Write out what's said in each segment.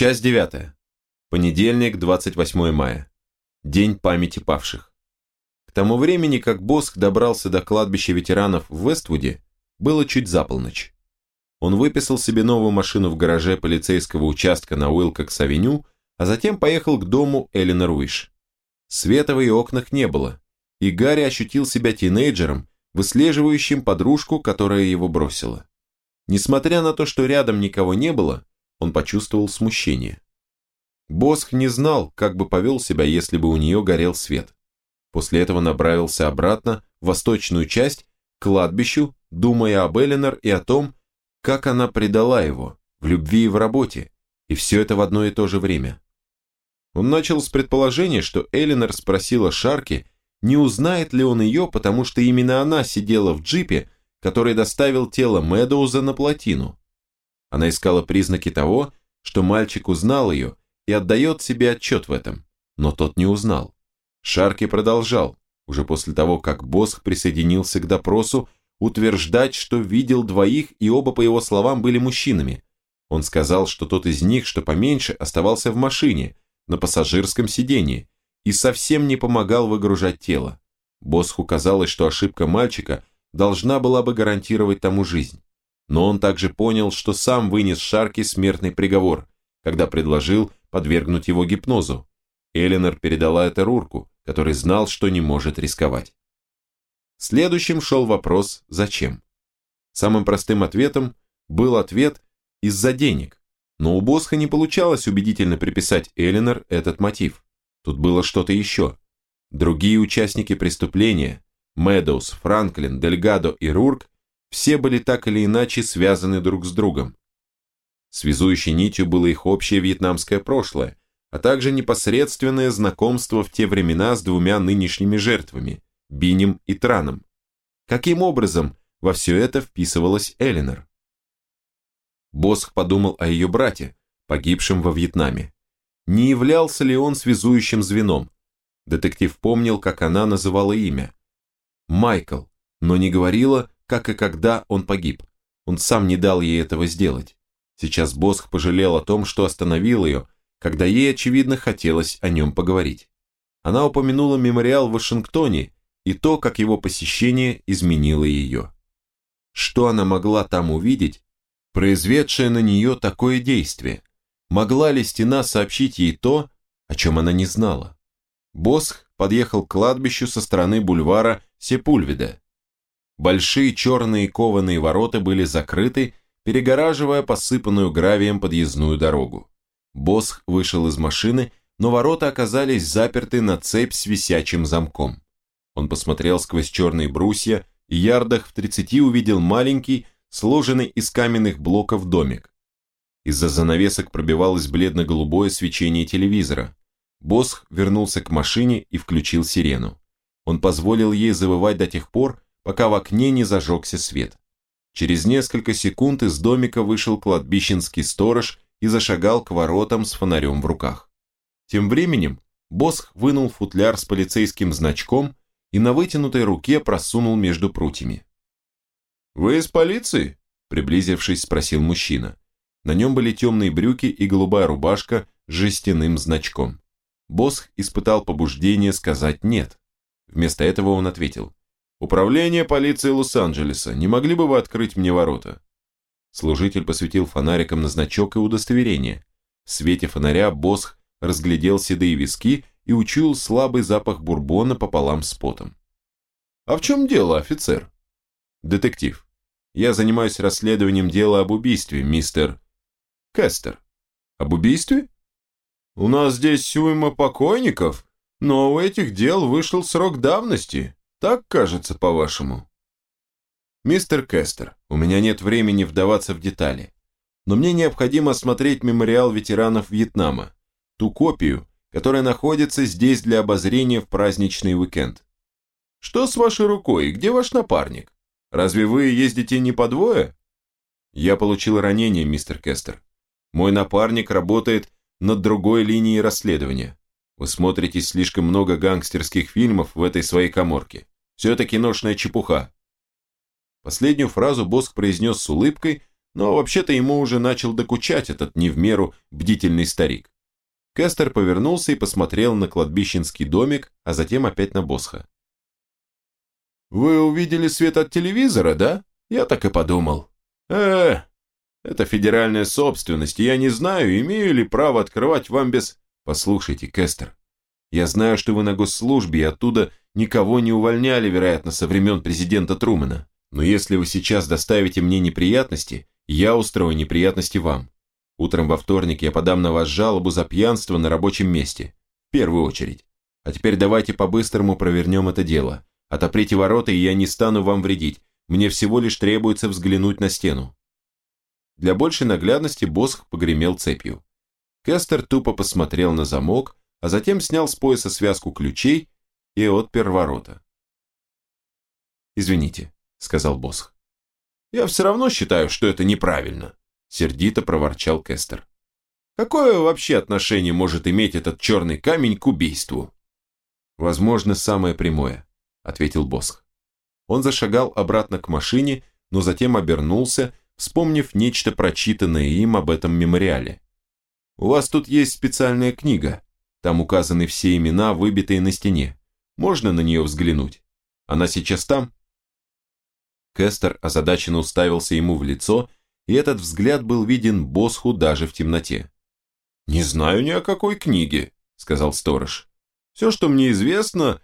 Часть 9. Понедельник, 28 мая. День памяти павших. К тому времени, как Босх добрался до кладбища ветеранов в Вествуде, было чуть за полночь. Он выписал себе новую машину в гараже полицейского участка на Уилкокс-авеню, а затем поехал к дому Эленор Уиш. Света в ее окнах не было, и Гарри ощутил себя тинейджером, выслеживающим подружку, которая его бросила. Несмотря на то, что рядом никого не было, он почувствовал смущение. Босх не знал, как бы повел себя, если бы у нее горел свет. После этого направился обратно в восточную часть, к кладбищу, думая об Эленор и о том, как она предала его, в любви и в работе, и все это в одно и то же время. Он начал с предположения, что Эленор спросила Шарки, не узнает ли он ее, потому что именно она сидела в джипе, который доставил тело Медоуза на плотину. Она искала признаки того, что мальчик узнал ее и отдает себе отчет в этом, но тот не узнал. Шарки продолжал, уже после того, как Босх присоединился к допросу, утверждать, что видел двоих и оба, по его словам, были мужчинами. Он сказал, что тот из них, что поменьше, оставался в машине, на пассажирском сидении, и совсем не помогал выгружать тело. Босху казалось, что ошибка мальчика должна была бы гарантировать тому жизнь. Но он также понял, что сам вынес Шарки смертный приговор, когда предложил подвергнуть его гипнозу. Эленор передала это Рурку, который знал, что не может рисковать. Следующим шел вопрос «Зачем?». Самым простым ответом был ответ «Из-за денег», но у Босха не получалось убедительно приписать Эленор этот мотив. Тут было что-то еще. Другие участники преступления, Мэдоуз, Франклин, Дельгадо и Рурк, все были так или иначе связаны друг с другом. Связующей нитью было их общее вьетнамское прошлое, а также непосредственное знакомство в те времена с двумя нынешними жертвами – Бинем и Траном. Каким образом во все это вписывалась Элинор? Босх подумал о ее брате, погибшем во Вьетнаме. Не являлся ли он связующим звеном? Детектив помнил, как она называла имя. Майкл, но не говорила, как и когда он погиб. Он сам не дал ей этого сделать. Сейчас Босх пожалел о том, что остановил ее, когда ей, очевидно, хотелось о нем поговорить. Она упомянула мемориал в Вашингтоне и то, как его посещение изменило ее. Что она могла там увидеть, произведшее на нее такое действие? Могла ли стена сообщить ей то, о чем она не знала? Босх подъехал к кладбищу со стороны бульвара Сепульведа. Большие черные кованые ворота были закрыты, перегораживая посыпанную гравием подъездную дорогу. Босх вышел из машины, но ворота оказались заперты на цепь с висячим замком. Он посмотрел сквозь черные брусья и ярдах в тридцати увидел маленький, сложенный из каменных блоков домик. Из-за занавесок пробивалось бледно-голубое свечение телевизора. Босх вернулся к машине и включил сирену. Он позволил ей завывать до тех пор, пока в окне не зажегся свет. Через несколько секунд из домика вышел кладбищенский сторож и зашагал к воротам с фонарем в руках. Тем временем Босх вынул футляр с полицейским значком и на вытянутой руке просунул между прутьями. «Вы из полиции?» – приблизившись, спросил мужчина. На нем были темные брюки и голубая рубашка с жестяным значком. Босх испытал побуждение сказать «нет». Вместо этого он ответил «Управление полиции Лос-Анджелеса, не могли бы вы открыть мне ворота?» Служитель посветил фонариком на значок и удостоверение. В свете фонаря Босх разглядел седые виски и учуял слабый запах бурбона пополам с потом. «А в чем дело, офицер?» «Детектив. Я занимаюсь расследованием дела об убийстве, мистер...» «Кестер. Об убийстве?» «У нас здесь уйма покойников, но у этих дел вышел срок давности. Так кажется, по-вашему? Мистер Кестер, у меня нет времени вдаваться в детали, но мне необходимо осмотреть мемориал ветеранов Вьетнама, ту копию, которая находится здесь для обозрения в праздничный уикенд. Что с вашей рукой? Где ваш напарник? Разве вы ездите не по двое? Я получил ранение, мистер Кестер. Мой напарник работает над другой линией расследования. Вы смотрите слишком много гангстерских фильмов в этой своей коморке. Все это киношная чепуха. Последнюю фразу Боск произнес с улыбкой, но вообще-то ему уже начал докучать этот не в меру бдительный старик. Кестер повернулся и посмотрел на кладбищенский домик, а затем опять на Босха. «Вы увидели свет от телевизора, да? Я так и подумал. э это федеральная собственность, я не знаю, имею ли право открывать вам без...» «Послушайте, Кестер, я знаю, что вы на госслужбе, и оттуда никого не увольняли, вероятно, со времен президента Трумэна. Но если вы сейчас доставите мне неприятности, я устрою неприятности вам. Утром во вторник я подам на вас жалобу за пьянство на рабочем месте. В первую очередь. А теперь давайте по-быстрому провернем это дело. Отоприте ворота, и я не стану вам вредить. Мне всего лишь требуется взглянуть на стену. Для большей наглядности Босх погремел цепью. Кестер тупо посмотрел на замок, а затем снял с пояса связку ключей и отпер ворота. «Извините», — сказал Босх. «Я все равно считаю, что это неправильно», — сердито проворчал Кестер. «Какое вообще отношение может иметь этот черный камень к убийству?» «Возможно, самое прямое», — ответил Босх. Он зашагал обратно к машине, но затем обернулся, вспомнив нечто прочитанное им об этом мемориале. «У вас тут есть специальная книга. Там указаны все имена, выбитые на стене. Можно на нее взглянуть? Она сейчас там?» Кестер озадаченно уставился ему в лицо, и этот взгляд был виден Босху даже в темноте. «Не знаю ни о какой книге», — сказал сторож. «Все, что мне известно,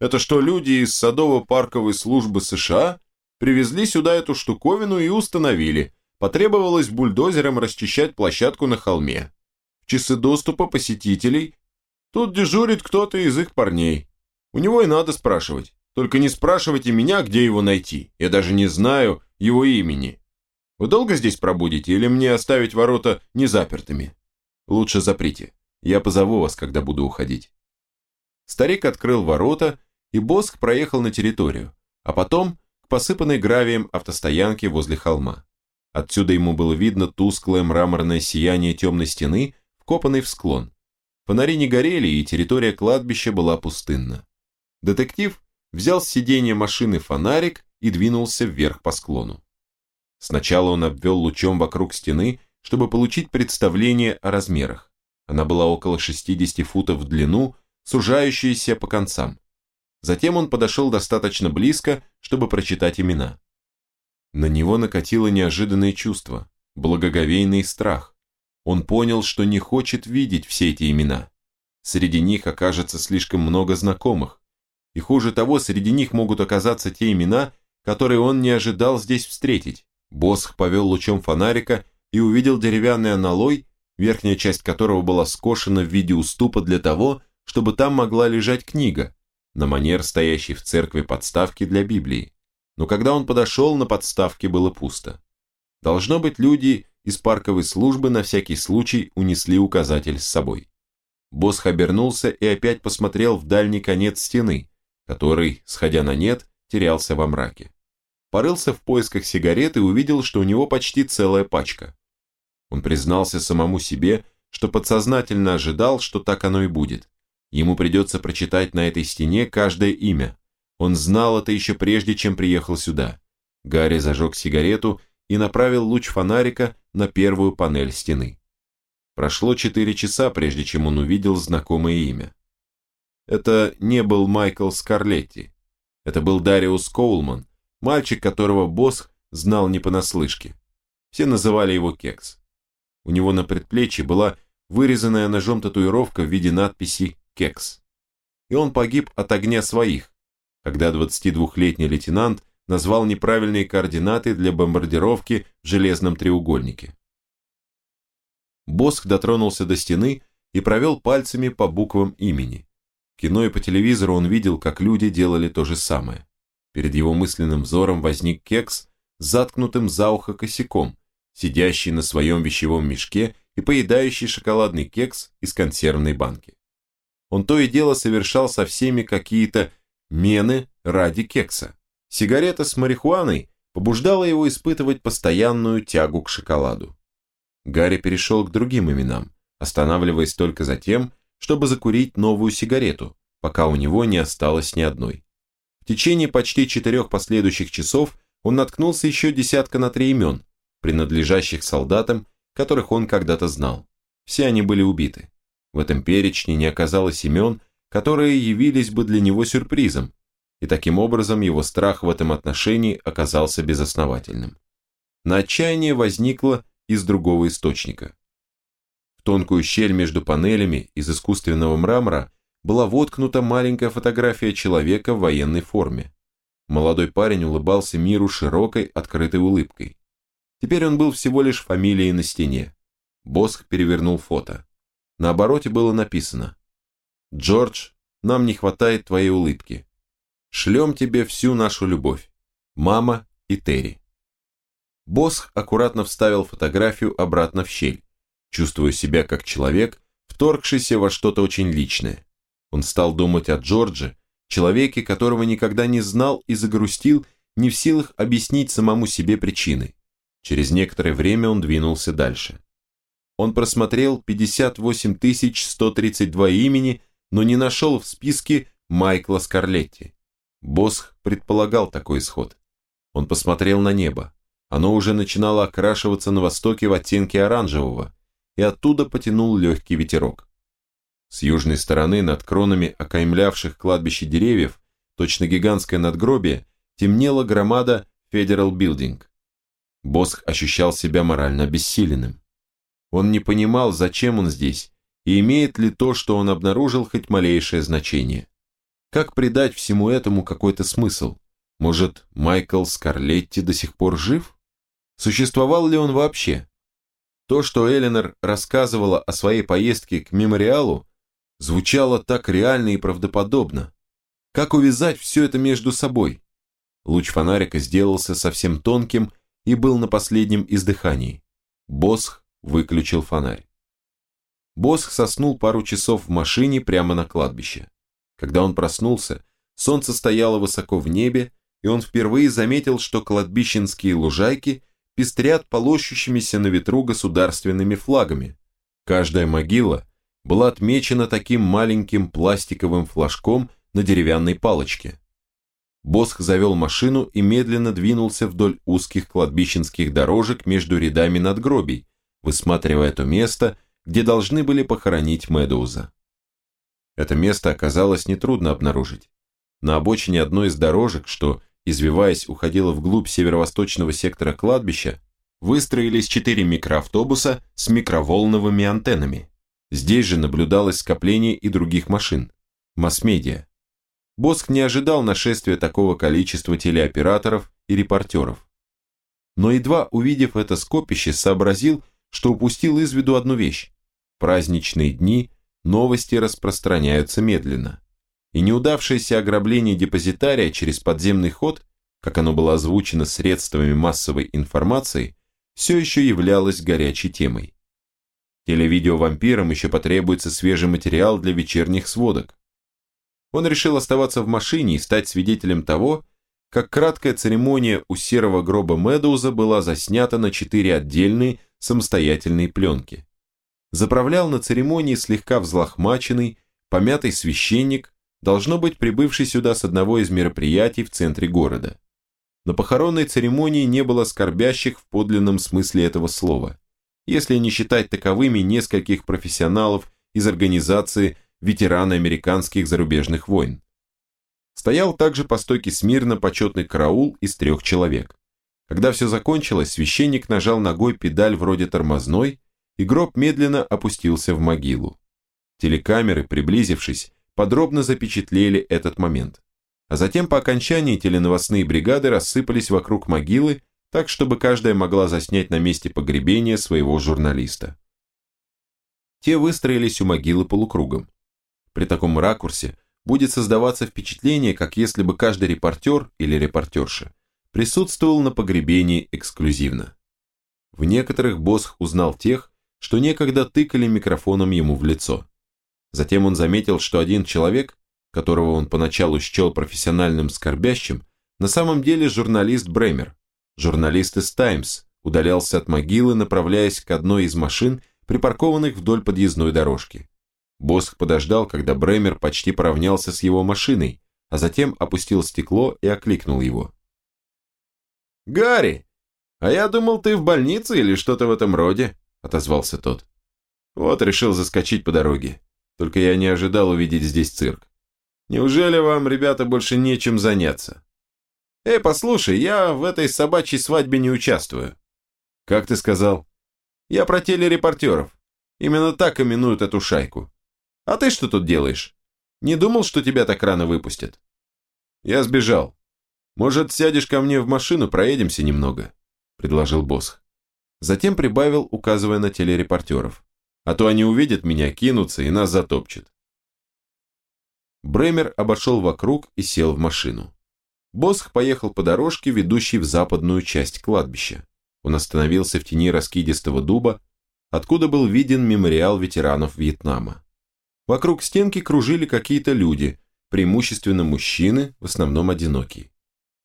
это что люди из садово-парковой службы США привезли сюда эту штуковину и установили. Потребовалось бульдозером расчищать площадку на холме. В часы доступа посетителей тут дежурит кто-то из их парней. У него и надо спрашивать. Только не спрашивайте меня, где его найти. Я даже не знаю его имени. Вы долго здесь пробудете или мне оставить ворота незапертыми? Лучше заприте. Я позову вас, когда буду уходить. Старик открыл ворота, и Боск проехал на территорию, а потом к посыпанной гравием автостоянке возле холма. Отсюда ему было видно тусклое мраморное сияние темной стены, вкопанной в склон. Фонари не горели, и территория кладбища была пустынна. Детектив взял с сиденья машины фонарик и двинулся вверх по склону. Сначала он обвел лучом вокруг стены, чтобы получить представление о размерах. Она была около 60 футов в длину, сужающаяся по концам. Затем он подошел достаточно близко, чтобы прочитать имена. На него накатило неожиданное чувство, благоговейный страх. Он понял, что не хочет видеть все эти имена. Среди них окажется слишком много знакомых, и хуже того, среди них могут оказаться те имена, которые он не ожидал здесь встретить. Босх повел лучом фонарика и увидел деревянный аналой, верхняя часть которого была скошена в виде уступа для того, чтобы там могла лежать книга, на манер стоящей в церкви подставки для Библии. Но когда он подошел, на подставке было пусто. Должно быть, люди из парковой службы на всякий случай унесли указатель с собой. Босх обернулся и опять посмотрел в дальний конец стены, который, сходя на нет, терялся во мраке. Порылся в поисках сигарет и увидел, что у него почти целая пачка. Он признался самому себе, что подсознательно ожидал, что так оно и будет. Ему придется прочитать на этой стене каждое имя. Он знал это еще прежде, чем приехал сюда. Гарри зажег сигарету и направил луч фонарика на первую панель стены. Прошло четыре часа, прежде чем он увидел знакомое имя. Это не был Майкл Скарлетти. Это был Дариус Коулман, мальчик, которого босс знал не понаслышке. Все называли его Кекс. У него на предплечье была вырезанная ножом татуировка в виде надписи «Кекс». И он погиб от огня своих, когда 22-летний лейтенант назвал неправильные координаты для бомбардировки в железном треугольнике. Босх дотронулся до стены и провел пальцами по буквам имени кино и по телевизору он видел, как люди делали то же самое. Перед его мысленным взором возник кекс с заткнутым за ухо косяком, сидящий на своем вещевом мешке и поедающий шоколадный кекс из консервной банки. Он то и дело совершал со всеми какие-то мены ради кекса. Сигарета с марихуаной побуждала его испытывать постоянную тягу к шоколаду. Гарри перешел к другим именам, останавливаясь только за тем, чтобы закурить новую сигарету, пока у него не осталось ни одной. В течение почти четырех последующих часов он наткнулся еще десятка на три имен, принадлежащих солдатам, которых он когда-то знал. Все они были убиты. В этом перечне не оказалось имен, которые явились бы для него сюрпризом, и таким образом его страх в этом отношении оказался безосновательным. На отчаяние возникло из другого источника. В тонкую щель между панелями из искусственного мрамора была воткнута маленькая фотография человека в военной форме. Молодой парень улыбался миру широкой, открытой улыбкой. Теперь он был всего лишь фамилией на стене. Босх перевернул фото. На обороте было написано «Джордж, нам не хватает твоей улыбки. Шлем тебе всю нашу любовь. Мама и Терри». Босх аккуратно вставил фотографию обратно в щель, чувствуя себя как человек, вторгшийся во что-то очень личное. Он стал думать о Джордже, человеке, которого никогда не знал и загрустил, не в силах объяснить самому себе причины. Через некоторое время он двинулся дальше. Он просмотрел 58 132 имени, но не нашел в списке Майкла Скарлетти. Босх предполагал такой исход. Он посмотрел на небо. Оно уже начинало окрашиваться на востоке в оттенки оранжевого, и оттуда потянул легкий ветерок. С южной стороны, над кронами окаймлявших кладбище деревьев, точно гигантское надгробие, темнела громада Federal Building. Босх ощущал себя морально обессиленным. Он не понимал, зачем он здесь, и имеет ли то, что он обнаружил, хоть малейшее значение. Как придать всему этому какой-то смысл? Может, Майкл Скарлетти до сих пор жив? Существовал ли он вообще? То, что Эленор рассказывала о своей поездке к мемориалу, звучало так реально и правдоподобно. Как увязать все это между собой? Луч фонарика сделался совсем тонким и был на последнем издыхании. Босх выключил фонарь. Босх соснул пару часов в машине прямо на кладбище. Когда он проснулся, солнце стояло высоко в небе, и он впервые заметил, что кладбищенские лужайки пестрят полощущимися на ветру государственными флагами. Каждая могила была отмечена таким маленьким пластиковым флажком на деревянной палочке. Босх завел машину и медленно двинулся вдоль узких кладбищенских дорожек между рядами надгробий, высматривая то место, где должны были похоронить Медоуза. Это место оказалось нетрудно обнаружить. На обочине одной из дорожек, что, извиваясь, уходила вглубь северо-восточного сектора кладбища, выстроились четыре микроавтобуса с микроволновыми антеннами. Здесь же наблюдалось скопление и других машин. Масс-медиа. Боск не ожидал нашествия такого количества телеоператоров и репортеров. Но едва увидев это скопище, сообразил, что упустил из виду одну вещь. праздничные дни новости распространяются медленно. И неудавшееся ограбление депозитария через подземный ход, как оно было озвучено средствами массовой информации, все еще являлось горячей темой. Телевидео-вампирам еще потребуется свежий материал для вечерних сводок. Он решил оставаться в машине и стать свидетелем того, как краткая церемония у серого гроба Медоуза была заснята на четыре отдельные самостоятельные пленки. Заправлял на церемонии слегка взлохмаченный, помятый священник, должно быть прибывший сюда с одного из мероприятий в центре города. На похоронной церемонии не было скорбящих в подлинном смысле этого слова, если не считать таковыми нескольких профессионалов из организации ветераны американских зарубежных войн. Стоял также по стойке смирно почетный караул из трех человек. Когда все закончилось, священник нажал ногой педаль вроде тормозной, и гроб медленно опустился в могилу. Телекамеры, приблизившись, подробно запечатлели этот момент. А затем по окончании теленовостные бригады рассыпались вокруг могилы, так чтобы каждая могла заснять на месте погребения своего журналиста. Те выстроились у могилы полукругом. При таком ракурсе будет создаваться впечатление, как если бы каждый репортер или репортерша присутствовал на погребении эксклюзивно. В некоторых Босх узнал тех, что некогда тыкали микрофоном ему в лицо. Затем он заметил, что один человек, которого он поначалу счел профессиональным скорбящим, на самом деле журналист Бремер, журналист из «Таймс», удалялся от могилы, направляясь к одной из машин, припаркованных вдоль подъездной дорожки. Босх подождал, когда Бремер почти поравнялся с его машиной, а затем опустил стекло и окликнул его. «Гарри, «А я думал, ты в больнице или что-то в этом роде», – отозвался тот. «Вот решил заскочить по дороге. Только я не ожидал увидеть здесь цирк. Неужели вам, ребята, больше нечем заняться? Эй, послушай, я в этой собачьей свадьбе не участвую». «Как ты сказал?» «Я про телерепортеров. Именно так именуют эту шайку. А ты что тут делаешь? Не думал, что тебя так рано выпустят?» «Я сбежал. Может, сядешь ко мне в машину, проедемся немного?» предложил босс. Затем прибавил, указывая на телерепортеров. А то они увидят меня, кинутся и нас затопчут. Бремер обошел вокруг и сел в машину. Босх поехал по дорожке, ведущей в западную часть кладбища. Он остановился в тени раскидистого дуба, откуда был виден мемориал ветеранов Вьетнама. Вокруг стенки кружили какие-то люди, преимущественно мужчины, в основном одинокие.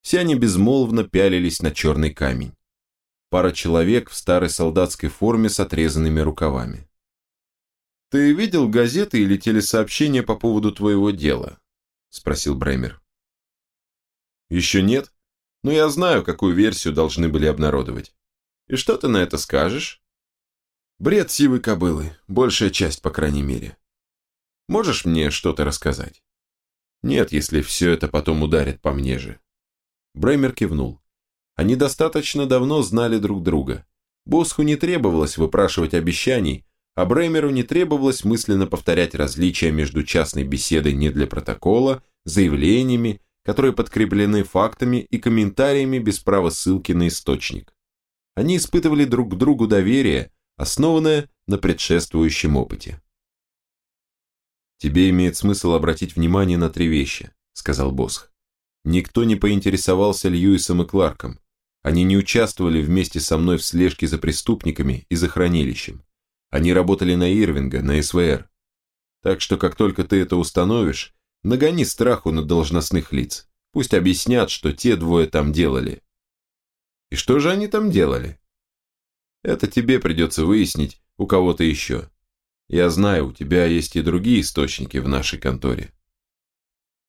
Все они безмолвно пялились на черный камень пара человек в старой солдатской форме с отрезанными рукавами. «Ты видел газеты или телесообщения по поводу твоего дела?» – спросил Бремер. «Еще нет, но я знаю, какую версию должны были обнародовать. И что ты на это скажешь?» «Бред сивой кобылы, большая часть, по крайней мере. Можешь мне что-то рассказать?» «Нет, если все это потом ударит по мне же». Бремер кивнул. Они достаточно давно знали друг друга. Босху не требовалось выпрашивать обещаний, а Бремеру не требовалось мысленно повторять различия между частной беседой не для протокола, заявлениями, которые подкреплены фактами и комментариями без права ссылки на источник. Они испытывали друг к другу доверие, основанное на предшествующем опыте. «Тебе имеет смысл обратить внимание на три вещи», — сказал Босх. Никто не поинтересовался Льюисом и Кларком. Они не участвовали вместе со мной в слежке за преступниками и за хранилищем. Они работали на Ирвинга, на СВР. Так что как только ты это установишь, нагони страху на должностных лиц. Пусть объяснят, что те двое там делали. И что же они там делали? Это тебе придется выяснить у кого-то еще. Я знаю, у тебя есть и другие источники в нашей конторе.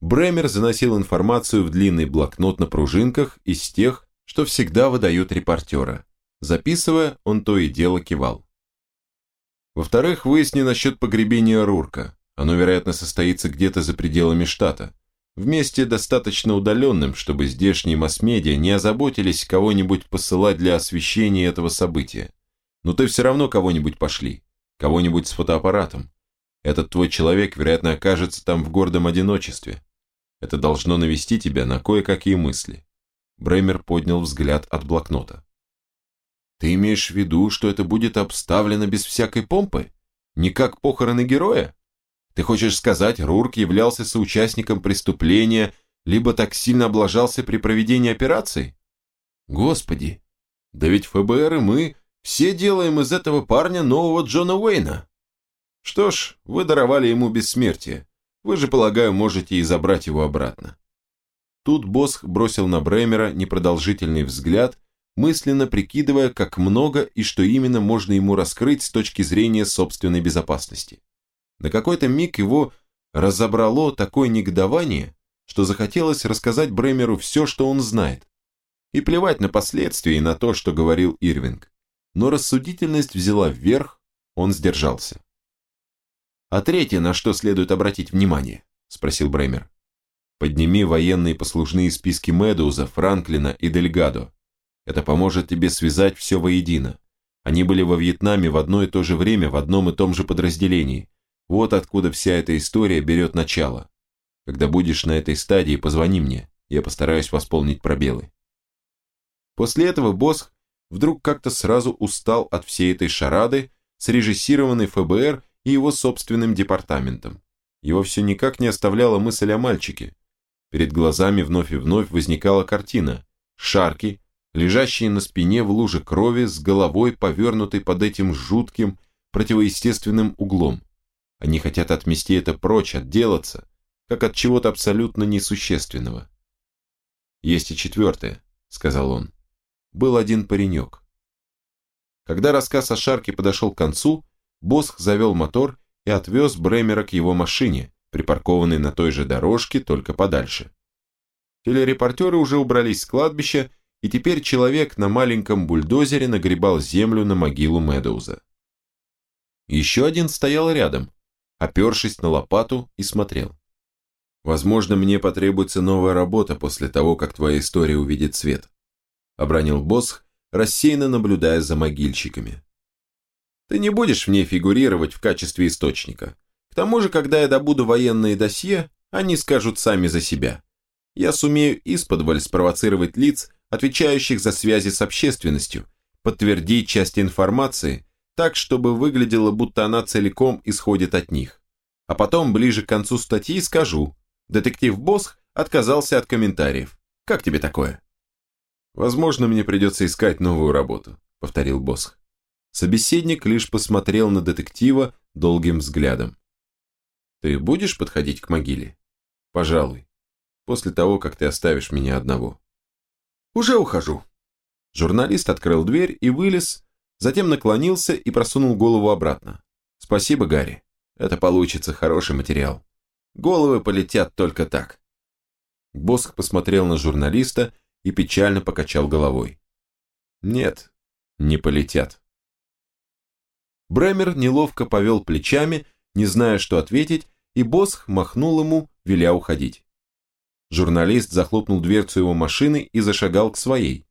Бремер заносил информацию в длинный блокнот на пружинках из тех, что всегда выдают репортера. Записывая, он то и дело кивал. Во-вторых, выясни насчет погребения Рурка. Оно, вероятно, состоится где-то за пределами штата. В месте достаточно удаленным, чтобы здешние масс-медиа не озаботились кого-нибудь посылать для освещения этого события. Но ты все равно кого-нибудь пошли. Кого-нибудь с фотоаппаратом. Этот твой человек, вероятно, окажется там в гордом одиночестве. Это должно навести тебя на кое-какие мысли. Бреймер поднял взгляд от блокнота. «Ты имеешь в виду, что это будет обставлено без всякой помпы? Не как похороны героя? Ты хочешь сказать, Рурк являлся соучастником преступления, либо так сильно облажался при проведении операции? Господи, да ведь ФБР и мы все делаем из этого парня нового Джона Уэйна. Что ж, вы даровали ему бессмертие. Вы же, полагаю, можете и забрать его обратно. Тут Босх бросил на Бремера непродолжительный взгляд, мысленно прикидывая, как много и что именно можно ему раскрыть с точки зрения собственной безопасности. На какой-то миг его разобрало такое негодование, что захотелось рассказать Бремеру все, что он знает. И плевать на последствия и на то, что говорил Ирвинг. Но рассудительность взяла вверх, он сдержался. «А третье, на что следует обратить внимание?» – спросил Бремер. Подними военные послужные списки Медоуза, Франклина и Дельгадо. Это поможет тебе связать все воедино. Они были во Вьетнаме в одно и то же время в одном и том же подразделении. Вот откуда вся эта история берет начало. Когда будешь на этой стадии, позвони мне. Я постараюсь восполнить пробелы. После этого Босх вдруг как-то сразу устал от всей этой шарады, срежиссированной ФБР и его собственным департаментом. Его все никак не оставляла мысль о мальчике, Перед глазами вновь и вновь возникала картина. Шарки, лежащие на спине в луже крови с головой, повернутой под этим жутким, противоестественным углом. Они хотят отмести это прочь, отделаться, как от чего-то абсолютно несущественного. «Есть и четвертое», — сказал он. «Был один паренек». Когда рассказ о Шарке подошел к концу, Босх завел мотор и отвез Бремера к его машине, припаркованный на той же дорожке, только подальше. Телерепортеры уже убрались с кладбища, и теперь человек на маленьком бульдозере нагребал землю на могилу Медоуза. Еще один стоял рядом, опершись на лопату и смотрел. «Возможно, мне потребуется новая работа после того, как твоя история увидит свет», обронил Босх, рассеянно наблюдая за могильщиками. «Ты не будешь в ней фигурировать в качестве источника. К тому же, когда я добуду военные досье, они скажут сами за себя. Я сумею исподволь спровоцировать лиц, отвечающих за связи с общественностью, подтвердить часть информации, так, чтобы выглядело, будто она целиком исходит от них. А потом, ближе к концу статьи, скажу, детектив Босх отказался от комментариев. Как тебе такое? Возможно, мне придется искать новую работу, повторил Босх. Собеседник лишь посмотрел на детектива долгим взглядом. Ты будешь подходить к могиле? Пожалуй. После того, как ты оставишь меня одного. Уже ухожу. Журналист открыл дверь и вылез, затем наклонился и просунул голову обратно. Спасибо, Гарри. Это получится хороший материал. Головы полетят только так. Босх посмотрел на журналиста и печально покачал головой. Нет, не полетят. Бремер неловко повел плечами, не зная, что ответить, и Босх махнул ему, веля уходить. Журналист захлопнул дверцу его машины и зашагал к своей.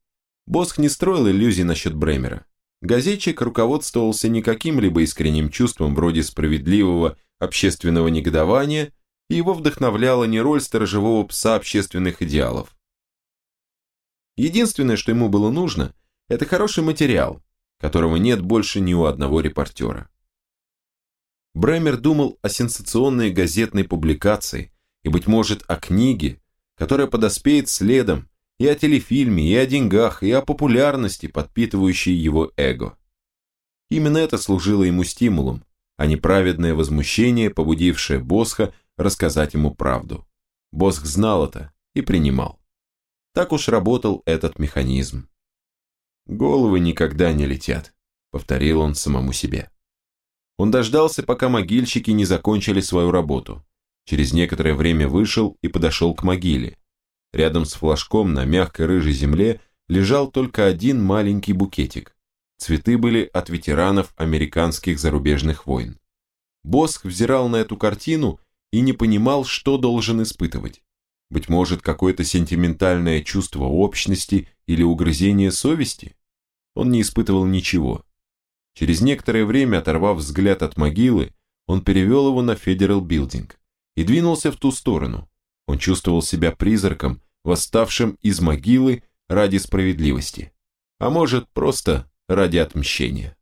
Босх не строил иллюзий насчет Бремера. Газетчик руководствовался не каким-либо искренним чувством вроде справедливого общественного негодования, и его вдохновляла не роль сторожевого пса общественных идеалов. Единственное, что ему было нужно, это хороший материал, которого нет больше ни у одного репортера. Бремер думал о сенсационной газетной публикации и, быть может, о книге, которая подоспеет следом и о телефильме, и о деньгах, и о популярности, подпитывающей его эго. Именно это служило ему стимулом, а не праведное возмущение, побудившее Босха рассказать ему правду. Босх знал это и принимал. Так уж работал этот механизм. «Головы никогда не летят», — повторил он самому себе. Он дождался, пока могильщики не закончили свою работу. Через некоторое время вышел и подошел к могиле. Рядом с флажком на мягкой рыжей земле лежал только один маленький букетик. Цветы были от ветеранов американских зарубежных войн. Боск взирал на эту картину и не понимал, что должен испытывать. Быть может, какое-то сентиментальное чувство общности или угрызение совести? Он не испытывал ничего. Через некоторое время, оторвав взгляд от могилы, он перевел его на Федерал Билдинг и двинулся в ту сторону. Он чувствовал себя призраком, восставшим из могилы ради справедливости, а может просто ради отмщения.